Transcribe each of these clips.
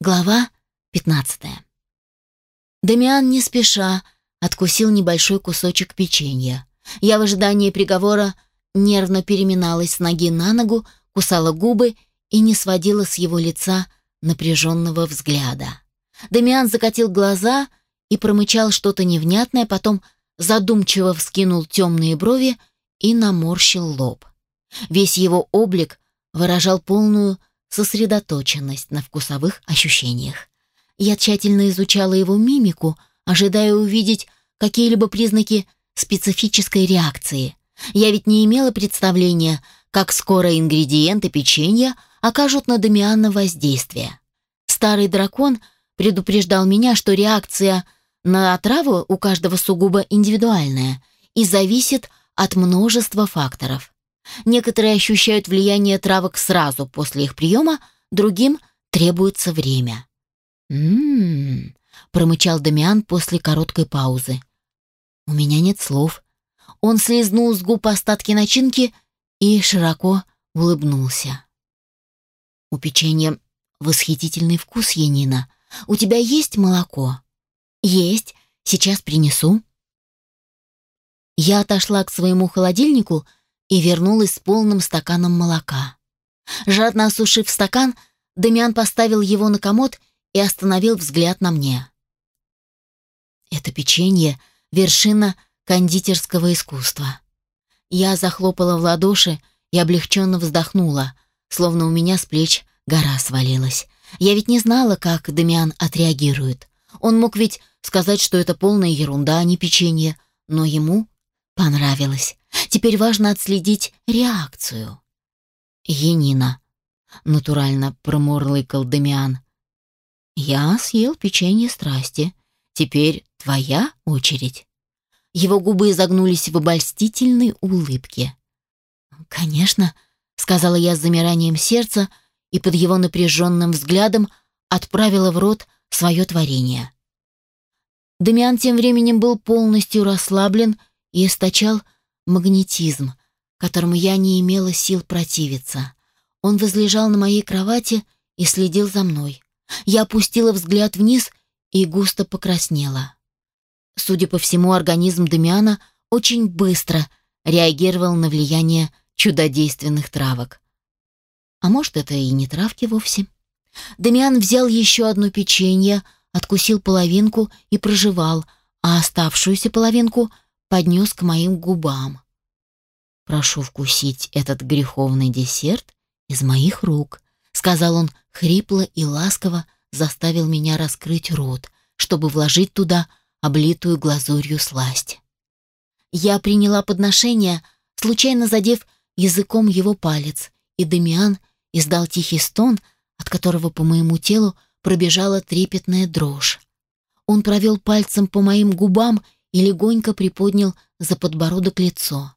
Глава 15. Дамиан не спеша откусил небольшой кусочек печенья. Я в ожидании приговора нервно переминалась с ноги на ногу, кусала губы и не сводила с его лица напряженного взгляда. Дамиан закатил глаза и промычал что-то невнятное, потом задумчиво вскинул темные брови и наморщил лоб. Весь его облик выражал полную сосредоточенность на вкусовых ощущениях. Я тщательно изучала его мимику, ожидая увидеть какие-либо признаки специфической реакции. Я ведь не имела представления, как скоро ингредиенты печенья окажут на Дамиана воздействие. Старый дракон предупреждал меня, что реакция на отраву у каждого сугубо индивидуальная и зависит от множества факторов. Некоторые ощущают влияние травок сразу после их приема, другим требуется время. «М-м-м», промычал Дамиан после короткой паузы. «У меня нет слов». Он слезнул с губ остатки начинки и широко улыбнулся. «У печенья восхитительный вкус, Янина. У тебя есть молоко?» «Есть. Сейчас принесу». Я отошла к своему холодильнику и вернулась с полным стаканом молока. Жадно осушив стакан, Дамиан поставил его на комод и остановил взгляд на мне. Это печенье — вершина кондитерского искусства. Я захлопала в ладоши и облегченно вздохнула, словно у меня с плеч гора свалилась. Я ведь не знала, как Дамиан отреагирует. Он мог ведь сказать, что это полная ерунда, а не печенье, но ему понравилось. Теперь важно отследить реакцию. Енина. Натурально промурлыкал Дамиан. Я съел печенье страсти. Теперь твоя очередь. Его губы изогнулись в обольстительной улыбке. «Конечно», — сказала я с замиранием сердца и под его напряженным взглядом отправила в рот свое творение. Дамиан тем временем был полностью расслаблен и источал магнетизм, которому я не имела сил противиться. Он возлежал на моей кровати и следил за мной. Я опустила взгляд вниз и густо покраснела. Судя по всему, организм Дамиана очень быстро реагировал на влияние чудодейственных травок. А может, это и не травки вовсе? Дамиан взял еще одно печенье, откусил половинку и прожевал, а оставшуюся половинку поднес к моим губам. «Прошу вкусить этот греховный десерт из моих рук», сказал он хрипло и ласково, заставил меня раскрыть рот, чтобы вложить туда облитую глазурью сласть. Я приняла подношение, случайно задев языком его палец, и Дамиан издал тихий стон, от которого по моему телу пробежала трепетная дрожь. Он провел пальцем по моим губам и легонько приподнял за подбородок лицо.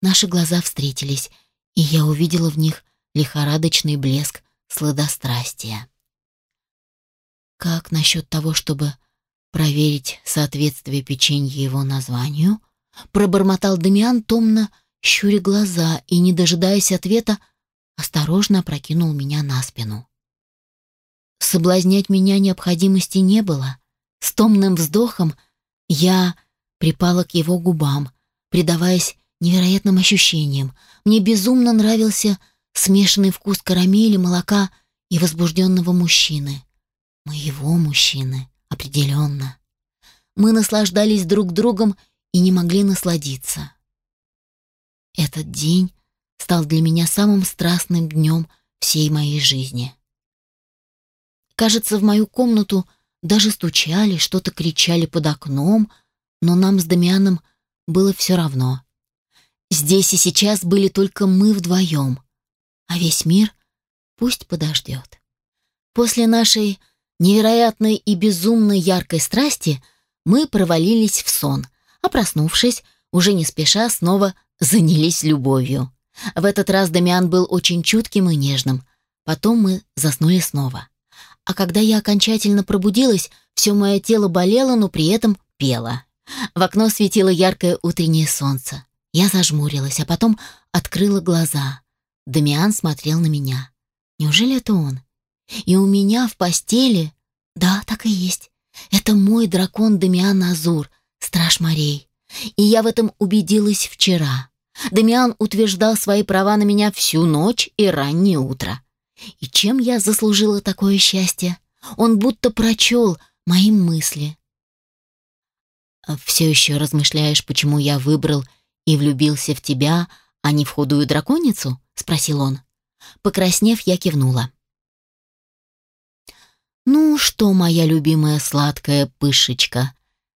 Наши глаза встретились, и я увидела в них лихорадочный блеск сладострастия. Как насчет того, чтобы проверить соответствие печенья его названию? Пробормотал Дамиан томно, щуря глаза и, не дожидаясь ответа, осторожно опрокинул меня на спину. Соблазнять меня необходимости не было. С томным вздохом я припала к его губам, предаваясь невероятным ощущениям. Мне безумно нравился смешанный вкус карамели, молока и возбужденного мужчины. Моего мужчины, определенно. Мы наслаждались друг другом и не могли насладиться. Этот день стал для меня самым страстным днем всей моей жизни. Кажется, в мою комнату даже стучали, что-то кричали под окном — но нам с Дамианом было все равно. Здесь и сейчас были только мы вдвоем, а весь мир пусть подождет. После нашей невероятной и безумно яркой страсти мы провалились в сон, а проснувшись, уже не спеша снова занялись любовью. В этот раз Дамиан был очень чутким и нежным. Потом мы заснули снова. А когда я окончательно пробудилась, все мое тело болело, но при этом пело. В окно светило яркое утреннее солнце. Я зажмурилась, а потом открыла глаза. Дамиан смотрел на меня. Неужели это он? И у меня в постели... Да, так и есть. Это мой дракон Дамиан Азур, страж морей. И я в этом убедилась вчера. Дамиан утверждал свои права на меня всю ночь и раннее утро. И чем я заслужила такое счастье? Он будто прочел мои мысли. «Все еще размышляешь, почему я выбрал и влюбился в тебя, а не в худую драконицу?» — спросил он. Покраснев, я кивнула. «Ну что, моя любимая сладкая пышечка,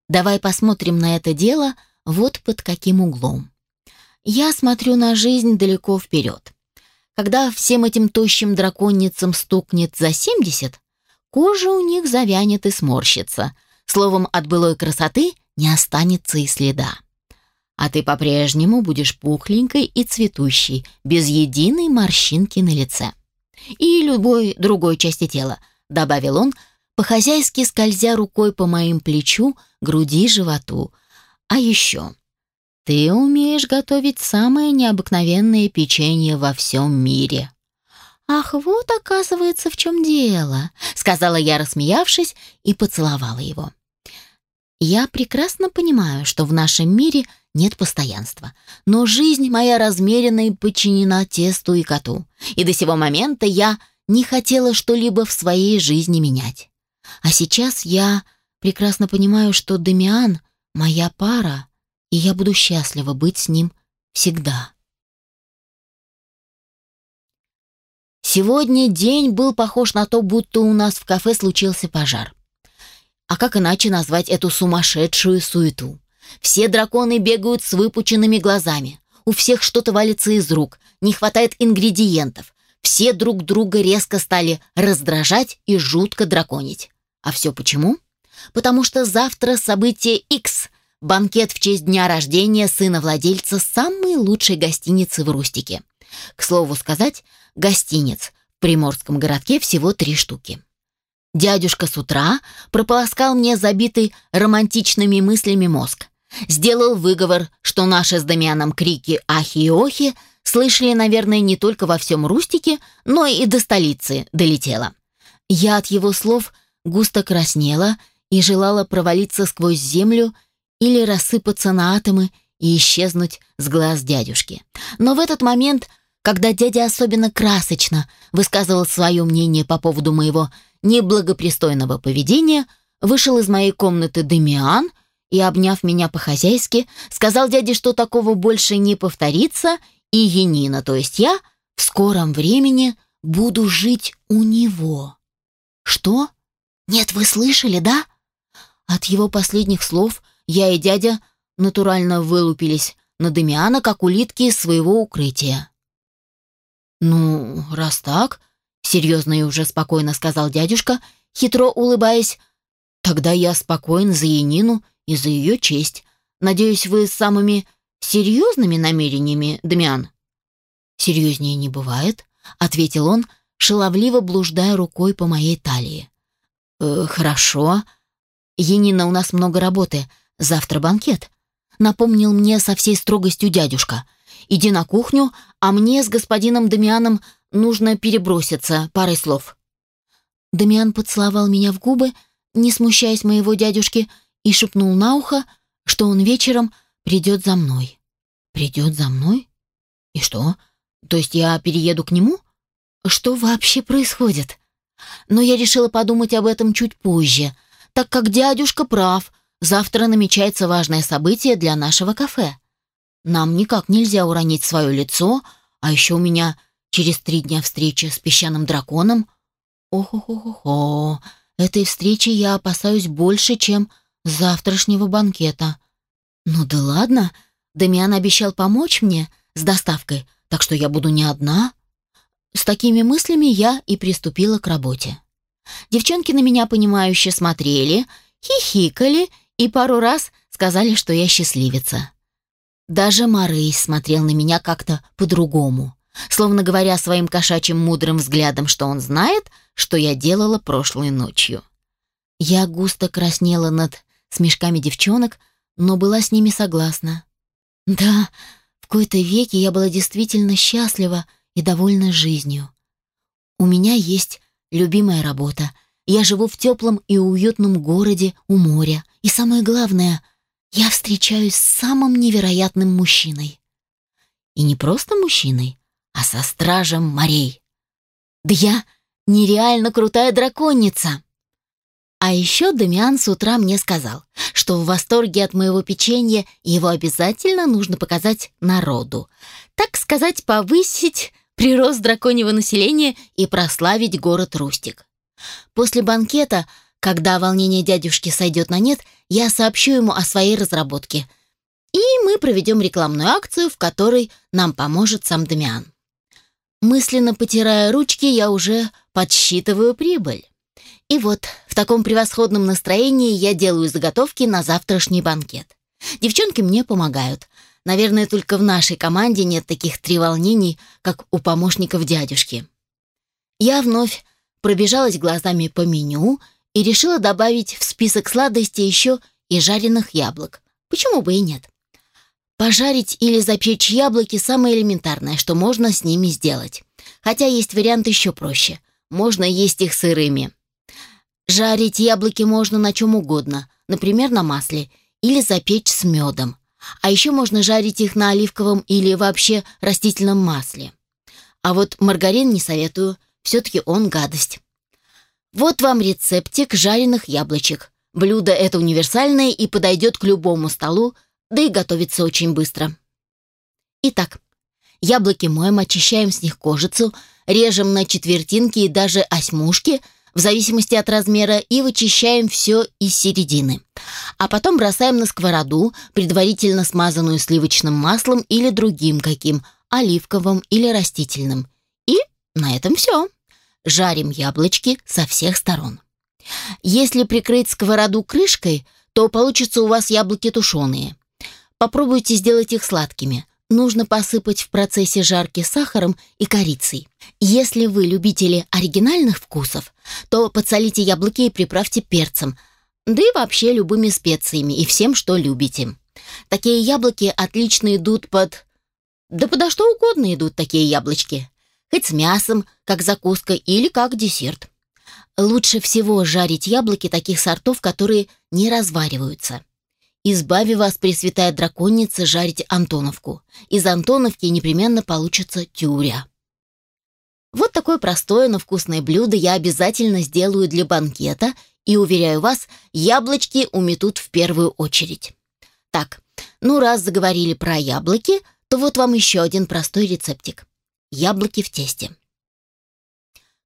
давай посмотрим на это дело вот под каким углом. Я смотрю на жизнь далеко вперед. Когда всем этим тощим драконницам стукнет за семьдесят, кожа у них завянет и сморщится. Словом, от былой красоты не останется и следа. А ты по-прежнему будешь пухленькой и цветущей, без единой морщинки на лице. И любой другой части тела –— добавил он, по-хозяйски скользя рукой по моим плечу, груди, животу. «А еще, ты умеешь готовить самое необыкновенное печенье во всем мире». «Ах, вот, оказывается, в чем дело», — сказала я, рассмеявшись, и поцеловала его. «Я прекрасно понимаю, что в нашем мире нет постоянства, но жизнь моя размерена и подчинена тесту и коту, и до сего момента я не хотела что-либо в своей жизни менять. А сейчас я прекрасно понимаю, что Демиан — моя пара, и я буду счастлива быть с ним всегда. Сегодня день был похож на то, будто у нас в кафе случился пожар. А как иначе назвать эту сумасшедшую суету? Все драконы бегают с выпученными глазами. У всех что-то валится из рук, не хватает ингредиентов. Все друг друга резко стали раздражать и жутко драконить. А все почему? Потому что завтра событие X – банкет в честь дня рождения сына владельца самой лучшей гостиницы в Рустике. К слову сказать, гостиниц в приморском городке всего три штуки. Дядюшка с утра прополоскал мне забитый романтичными мыслями мозг. Сделал выговор, что наши с Дамианом крики «ахи» и «охи» слышали, наверное, не только во всем Рустике, но и до столицы долетела. Я от его слов густо краснела и желала провалиться сквозь землю или рассыпаться на атомы и исчезнуть с глаз дядюшки. Но в этот момент, когда дядя особенно красочно высказывал свое мнение по поводу моего неблагопристойного поведения, вышел из моей комнаты Демиан и, обняв меня по-хозяйски, сказал дяде, что такого больше не повторится — и Енина, то есть я, в скором времени буду жить у него. Что? Нет, вы слышали, да? От его последних слов я и дядя натурально вылупились на Демиана, как улитки из своего укрытия. «Ну, раз так», — серьезно и уже спокойно сказал дядюшка, хитро улыбаясь, «тогда я спокоен за Янину и за ее честь. Надеюсь, вы с самыми серьезными намерениями, Дмян?» «Серьезнее не бывает», — ответил он, шаловливо блуждая рукой по моей талии. «Э, «Хорошо. Енина, у нас много работы. Завтра банкет», — напомнил мне со всей строгостью дядюшка. «Иди на кухню, а мне с господином Дамианом нужно переброситься парой слов». Дамиан поцеловал меня в губы, не смущаясь моего дядюшки, и шепнул на ухо, что он вечером придет за мной. Придет за мной? И что? То есть я перееду к нему? Что вообще происходит? Но я решила подумать об этом чуть позже, так как дядюшка прав. Завтра намечается важное событие для нашего кафе. Нам никак нельзя уронить свое лицо, а еще у меня через три дня встреча с песчаным драконом. Ох-ох-ох-ох, этой встречи я опасаюсь больше, чем завтрашнего банкета. Ну да ладно, Дамиан обещал помочь мне с доставкой, так что я буду не одна. С такими мыслями я и приступила к работе. Девчонки на меня понимающе смотрели, хихикали и пару раз сказали, что я счастливица. Даже Марейс смотрел на меня как-то по-другому, словно говоря своим кошачьим мудрым взглядом, что он знает, что я делала прошлой ночью. Я густо краснела над смешками девчонок, но была с ними согласна. Да, в кои-то веки я была действительно счастлива и довольна жизнью. У меня есть любимая работа. Я живу в теплом и уютном городе у моря. И самое главное, я встречаюсь с самым невероятным мужчиной. И не просто мужчиной, а со стражем морей. Да я нереально крутая драконица. А еще Дамиан с утра мне сказал, что в восторге от моего печенья его обязательно нужно показать народу. Так сказать, повысить прирост драконьего населения и прославить город Рустик. После банкета, когда волнение дядюшки сойдет на нет, я сообщу ему о своей разработке. И мы проведем рекламную акцию, в которой нам поможет сам Дамиан. Мысленно потирая ручки, я уже подсчитываю прибыль. И вот, в таком превосходном настроении я делаю заготовки на завтрашний банкет. Девчонки мне помогают. Наверное, только в нашей команде нет таких треволнений, как у помощников дядюшки. Я вновь пробежалась глазами по меню и решила добавить в список сладостей еще и жареных яблок. Почему бы и нет? Пожарить или запечь яблоки – самое элементарное, что можно с ними сделать. Хотя есть вариант еще проще. Можно есть их сырыми. Жарить яблоки можно на чем угодно, например, на масле, или запечь с медом. А еще можно жарить их на оливковом или вообще растительном масле. А вот маргарин не советую, все-таки он гадость. Вот вам рецептик жареных яблочек. Блюдо это универсальное и подойдет к любому столу, да и готовится очень быстро. Итак, яблоки моем, очищаем с них кожицу, режем на четвертинки и даже осьмушки – в зависимости от размера, и вычищаем все из середины. А потом бросаем на сковороду, предварительно смазанную сливочным маслом или другим каким, оливковым или растительным. На этом все. Жарим яблочки со всех сторон. Если прикрыть сковороду крышкой, то получится у вас яблоки тушеные. Попробуйте сделать их сладкими – нужно посыпать в процессе жарки сахаром и корицей. Если вы любители оригинальных вкусов, то подсолите яблоки и приправьте перцем, да и вообще любыми специями и всем, что любите. Такие яблоки отлично идут под... Да подо что угодно идут такие яблочки. Хоть с мясом, как закуска или как десерт. Лучше всего жарить яблоки таких сортов, которые не развариваются. Избави вас, Пресвятая Драконица, жарить Антоновку. Из Антоновки непременно получится тюря. Вот такое простое, но вкусное блюдо я обязательно сделаю для банкета, и, уверяю вас, яблочки уметут в первую очередь. Так, ну раз заговорили про яблоки, то вот вам еще один простой рецептик. Яблоки в тесте.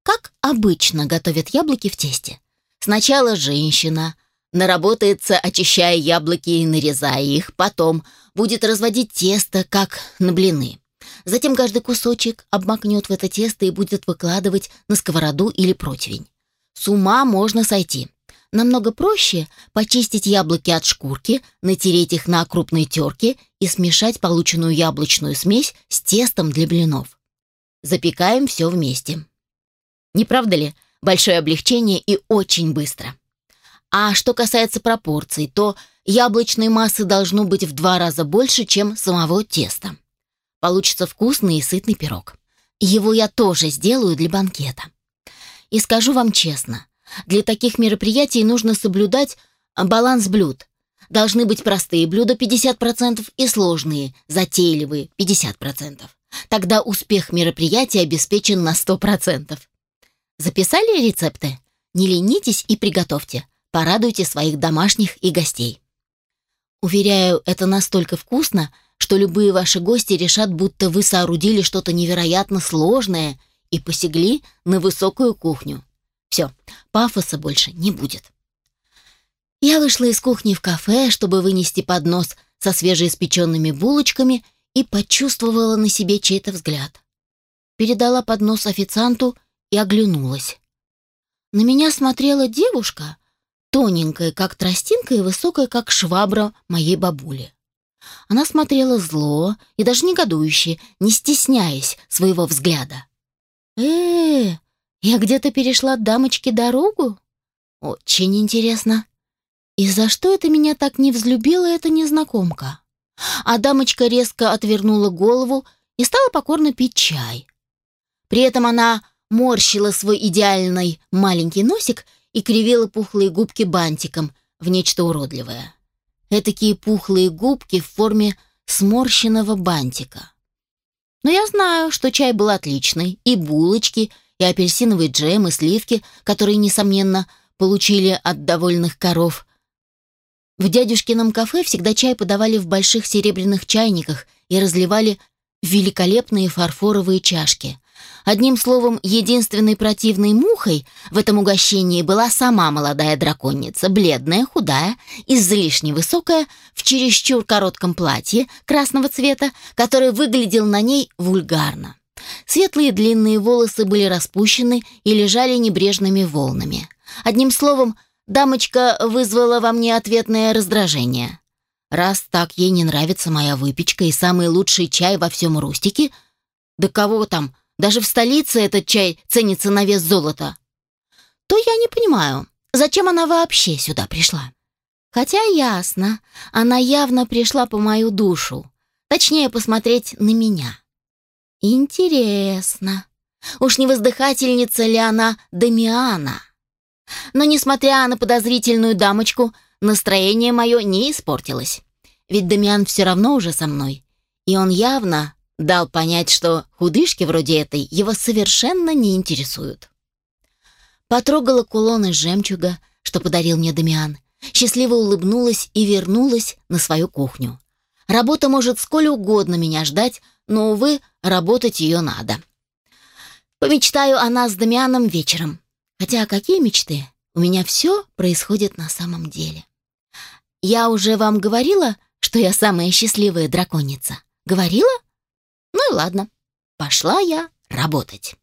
Как обычно готовят яблоки в тесте? Сначала женщина – наработается, очищая яблоки и нарезая их, потом будет разводить тесто, как на блины. Затем каждый кусочек обмакнет в это тесто и будет выкладывать на сковороду или противень. С ума можно сойти. Намного проще почистить яблоки от шкурки, натереть их на крупной терке и смешать полученную яблочную смесь с тестом для блинов. Запекаем все вместе. Не правда ли? Большое облегчение и очень быстро. А что касается пропорций, то яблочной массы должно быть в два раза больше, чем самого теста. Получится вкусный и сытный пирог. Его я тоже сделаю для банкета. И скажу вам честно, для таких мероприятий нужно соблюдать баланс блюд. Должны быть простые блюда 50% и сложные, затейливые 50%. Тогда успех мероприятия обеспечен на 100%. Записали рецепты? Не ленитесь и приготовьте. Порадуйте своих домашних и гостей. Уверяю, это настолько вкусно, что любые ваши гости решат, будто вы соорудили что-то невероятно сложное и посягли на высокую кухню. Все, пафоса больше не будет. Я вышла из кухни в кафе, чтобы вынести поднос со свежеиспеченными булочками и почувствовала на себе чей-то взгляд. Передала поднос официанту и оглянулась. На меня смотрела девушка, тоненькая, как тростинка, и высокая, как швабра моей бабули. Она смотрела зло и даже негодующе, не стесняясь своего взгляда. э, -э я где-то перешла дамочке дорогу? Очень интересно. И за что это меня так не взлюбила эта незнакомка? А дамочка резко отвернула голову и стала покорно пить чай. При этом она морщила свой идеальный маленький носик и кривила пухлые губки бантиком в нечто уродливое. Этакие пухлые губки в форме сморщенного бантика. Но я знаю, что чай был отличный, и булочки, и апельсиновый джем, и сливки, которые, несомненно, получили от довольных коров. В дядюшкином кафе всегда чай подавали в больших серебряных чайниках и разливали великолепные фарфоровые чашки. Одним словом, единственной противной мухой в этом угощении была сама молодая драконица, бледная, худая, излишне высокая, в чересчур коротком платье красного цвета, который выглядел на ней вульгарно. Светлые длинные волосы были распущены и лежали небрежными волнами. Одним словом, дамочка вызвала во мне ответное раздражение. Раз так ей не нравится моя выпечка и самый лучший чай во всем Рустике, да кого там, даже в столице этот чай ценится на вес золота. То я не понимаю, зачем она вообще сюда пришла. Хотя ясно, она явно пришла по мою душу. Точнее, посмотреть на меня. Интересно. Уж не воздыхательница ли она Дамиана? Но, несмотря на подозрительную дамочку, настроение мое не испортилось. Ведь Дамиан все равно уже со мной. И он явно дал понять, что худышки вроде этой его совершенно не интересуют. Потрогала кулон из жемчуга, что подарил мне Дамиан, счастливо улыбнулась и вернулась на свою кухню. Работа может сколь угодно меня ждать, но, увы, работать ее надо. Помечтаю о нас с Дамианом вечером. Хотя какие мечты? У меня все происходит на самом деле. Я уже вам говорила, что я самая счастливая драконица? Говорила? Ну и ладно, пошла я работать.